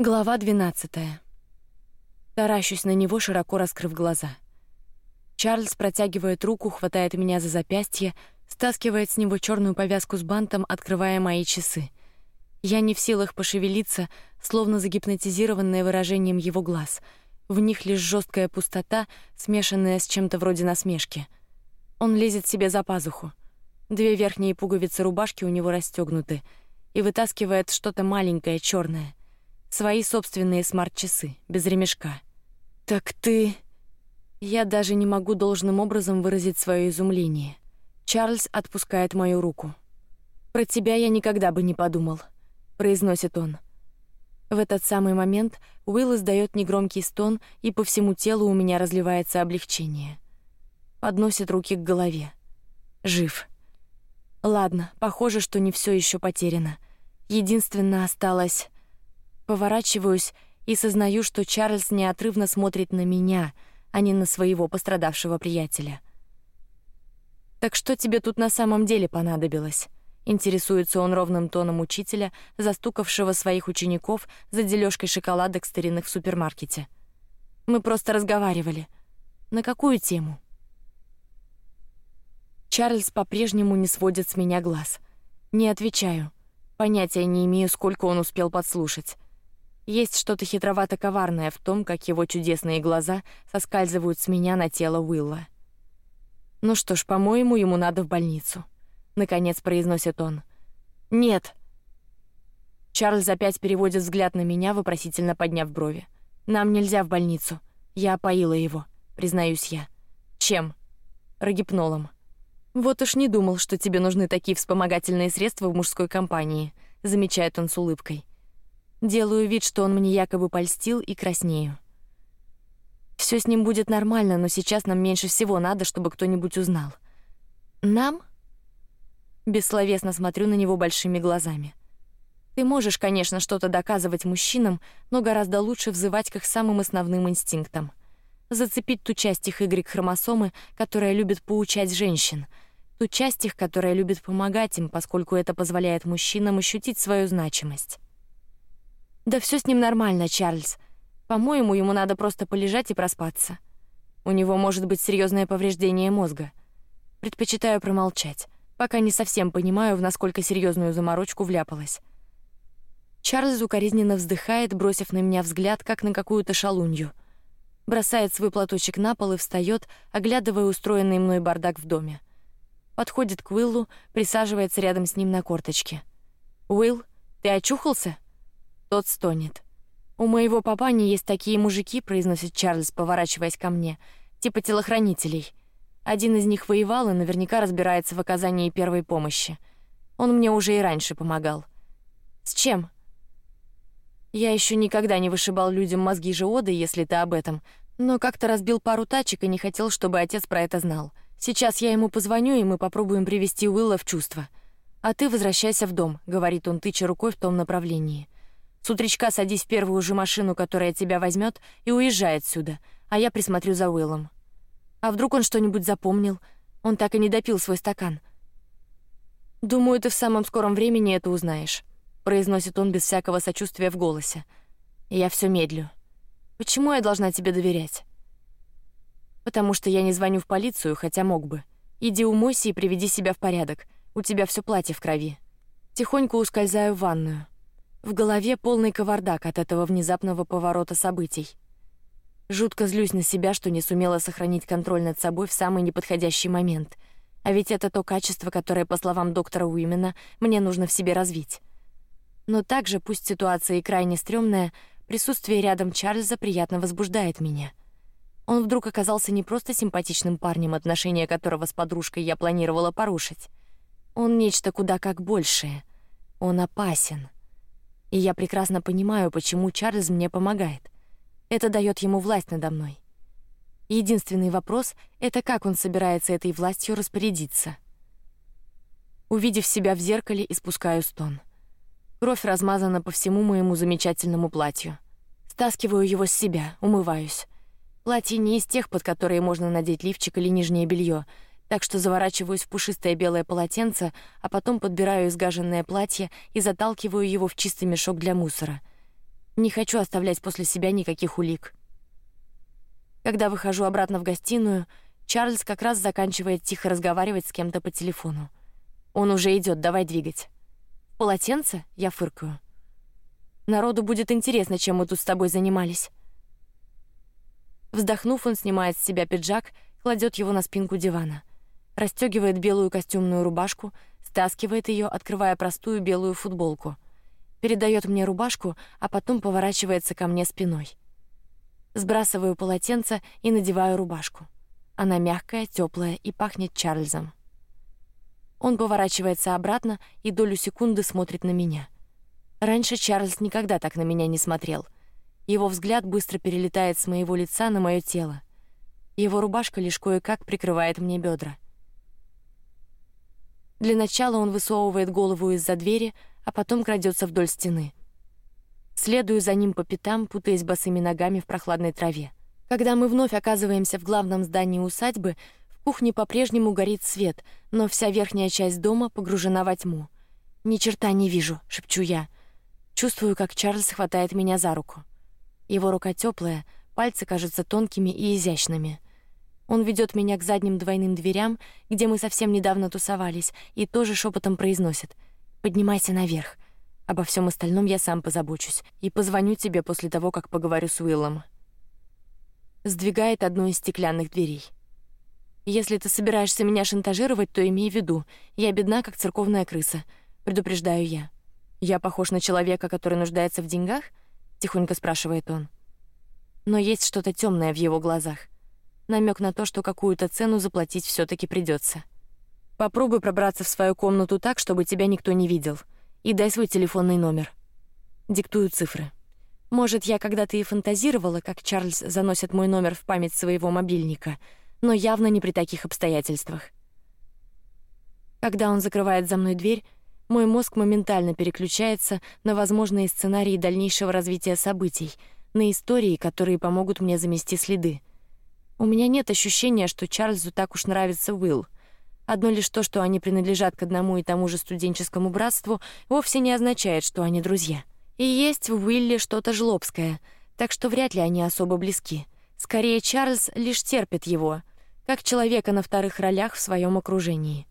Глава двенадцатая. Таращусь на него, широко раскрыв глаза. Чарльз протягивает руку, хватает меня за запястье, стаскивает с него черную повязку с бантом, открывая мои часы. Я не в силах пошевелиться, словно загипнотизированная выражением его глаз. В них лишь жесткая пустота, смешанная с чем-то вроде насмешки. Он лезет себе за пазуху. Две верхние пуговицы рубашки у него расстегнуты и вытаскивает что-то маленькое черное свои собственные смарт-часы без ремешка. Так ты? Я даже не могу должным образом выразить свое изумление. Чарльз отпускает мою руку. Про тебя я никогда бы не подумал, произносит он. В этот самый момент Уилл издает негромкий стон, и по всему телу у меня разливается облегчение. Подносит руки к голове. Жив. Ладно, похоже, что не все еще потеряно. Единственное осталось Поворачиваюсь и сознаю, что Чарльз неотрывно смотрит на меня, а не на своего пострадавшего приятеля. Так что тебе тут на самом деле понадобилось? Интересуется он ровным тоном учителя, застукавшего своих учеников за дележкой шоколадок старинных в супермаркете. Мы просто разговаривали. На какую тему? Чарльз по-прежнему не сводит с меня глаз. Не отвечаю. Понятия не имею, сколько он успел подслушать. Есть что-то хитровато-коварное в том, как его чудесные глаза соскальзывают с меня на тело Уилла. Ну что ж, по-моему, ему надо в больницу. Наконец произносит он. Нет. Чарльз опять переводит взгляд на меня, вопросительно подняв брови. Нам нельзя в больницу. Я опоила его, признаюсь я. Чем? Рогипнолом. Вот уж не думал, что тебе нужны такие вспомогательные средства в мужской компании, замечает он с улыбкой. Делаю вид, что он мне якобы польстил и краснею. Все с ним будет нормально, но сейчас нам меньше всего надо, чтобы кто-нибудь узнал. Нам? Бессловесно смотрю на него большими глазами. Ты можешь, конечно, что-то доказывать мужчинам, но гораздо лучше взывать к их самым основным инстинктам. Зацепить ту часть их Y хромосомы, которая любит поучать женщин, ту часть их, которая любит помогать им, поскольку это позволяет мужчинам ощутить свою значимость. Да все с ним нормально, Чарльз. По-моему, ему надо просто полежать и проспаться. У него может быть серьезное повреждение мозга. Предпочитаю промолчать, пока не совсем понимаю, в насколько серьезную заморочку вляпалась. Чарльз укоризненно вздыхает, бросив на меня взгляд, как на какую-то шалунью. Бросает свой платочек на пол и встает, оглядывая устроенный мной бардак в доме. Подходит к Уиллу, присаживается рядом с ним на корточке. Уилл, ты очухался? Тот стонет. У моего папани есть такие мужики, произносит Чарльз, поворачиваясь ко мне, типа телохранителей. Один из них воевал и наверняка разбирается в оказании первой помощи. Он мне уже и раньше помогал. С чем? Я еще никогда не вышибал людям мозги живоды, если ты об этом, но как-то разбил пару тачек и не хотел, чтобы отец про это знал. Сейчас я ему позвоню и мы попробуем привести Уилла в чувство. А ты возвращайся в дом, говорит он, тыча рукой в том направлении. С утречка садись в первую же машину, которая тебя возьмет, и уезжай отсюда, а я присмотрю за Уиллом. А вдруг он что-нибудь запомнил? Он так и не допил свой стакан. Думаю, ты в самом скором времени это узнаешь, произносит он без всякого сочувствия в голосе. Я все медлю. Почему я должна тебе доверять? Потому что я не звоню в полицию, хотя мог бы. Иди умойся и приведи себя в порядок. У тебя все платье в крови. Тихонько ускользаю в ванную. В голове полный кавардак от этого внезапного поворота событий. Жутко злюсь на себя, что не сумела сохранить контроль над собой в самый неподходящий момент. А ведь это то качество, которое, по словам доктора Уимена, мне нужно в себе развить. Но также, пусть ситуация и крайне стрёмная, присутствие рядом Чарльза приятно возбуждает меня. Он вдруг оказался не просто симпатичным парнем, отношения которого с подружкой я планировала порушить. Он нечто куда как большее. Он опасен и я прекрасно понимаю, почему Чарльз мне помогает. Это дает ему власть надо мной. Единственный вопрос — это как он собирается этой властью распорядиться. Увидев себя в зеркале, испускаю стон. Кровь размазана по всему моему замечательному платью. Стаскиваю его с себя, умываюсь. Платье не из тех, под которые можно надеть лифчик или нижнее белье, так что заворачиваюсь в пушистое белое полотенце, а потом подбираю изгаженное платье и заталкиваю его в чистый мешок для мусора. Не хочу оставлять после себя никаких улик. Когда выхожу обратно в гостиную, Чарльз как раз заканчивает тихо разговаривать с кем-то по телефону. Он уже идет, давай двигать. Полотенце? Я фыркаю. Народу будет интересно, чем мы тут с тобой занимались. Вздохнув, он снимает с себя пиджак, кладет его на спинку дивана, расстегивает белую костюмную рубашку, стаскивает ее, открывая простую белую футболку, передает мне рубашку, а потом поворачивается ко мне спиной. Сбрасываю полотенце и надеваю рубашку. Она мягкая, теплая и пахнет Чарльзом. Он поворачивается обратно и долю секунды смотрит на меня. Раньше Чарльз никогда так на меня не смотрел. Его взгляд быстро перелетает с моего лица на мое тело. Его рубашка лишь кое-как прикрывает мне бедра. Для начала он высовывает голову из-за двери, а потом крадется вдоль стены. Следую за ним по пятам, путаясь босыми ногами в прохладной траве. Когда мы вновь оказываемся в главном здании усадьбы, в кухне по-прежнему горит свет, но вся верхняя часть дома погружена во тьму. Ни черта не вижу, шепчу я. Чувствую, как Чарльз хватает меня за руку. Его рука теплая, пальцы кажутся тонкими и изящными. Он ведет меня к задним двойным дверям, где мы совсем недавно тусовались, и тоже шепотом произносит: "Поднимайся наверх. Обо всем остальном я сам позабочусь и позвоню тебе после того, как поговорю с Уиллом". Сдвигает одну из стеклянных дверей. Если ты собираешься меня шантажировать, то имей в виду, я бедна как церковная крыса. Предупреждаю я. Я похож на человека, который нуждается в деньгах? Тихонько спрашивает он. Но есть что-то темное в его глазах. Намек на то, что какую-то цену заплатить все-таки придется. Попробуй пробраться в свою комнату так, чтобы тебя никто не видел, и дай свой телефонный номер. Диктую цифры. Может, я когда-то и фантазировала, как Чарльз заносит мой номер в память своего мобильника, но явно не при таких обстоятельствах. Когда он закрывает за мной дверь, мой мозг моментально переключается на возможные сценарии дальнейшего развития событий, на истории, которые помогут мне замести следы. У меня нет ощущения, что Чарльзу так уж нравится Уилл. Одно лишь то, что они принадлежат к одному и тому же студенческому братству, вовсе не означает, что они друзья. И есть в Уилле что-то жлобское, так что вряд ли они особо близки. Скорее, Чарльз лишь терпит его, как человека на вторых ролях в своем окружении.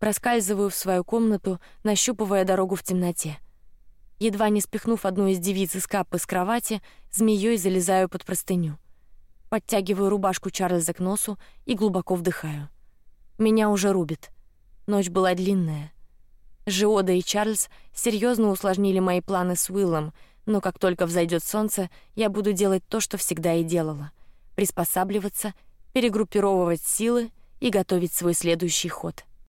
Проскальзываю в свою комнату, нащупывая дорогу в темноте. Едва не спихнув одну из девиц из капы с кровати, змеей залезаю под простыню. Подтягиваю рубашку Чарльза к носу и глубоко вдыхаю. Меня уже рубит. Ночь была длинная. Жиода и Чарльз серьезно усложнили мои планы с Уиллом, но как только взойдет солнце, я буду делать то, что всегда и делала: приспосабливаться, перегруппировывать силы и готовить свой следующий ход.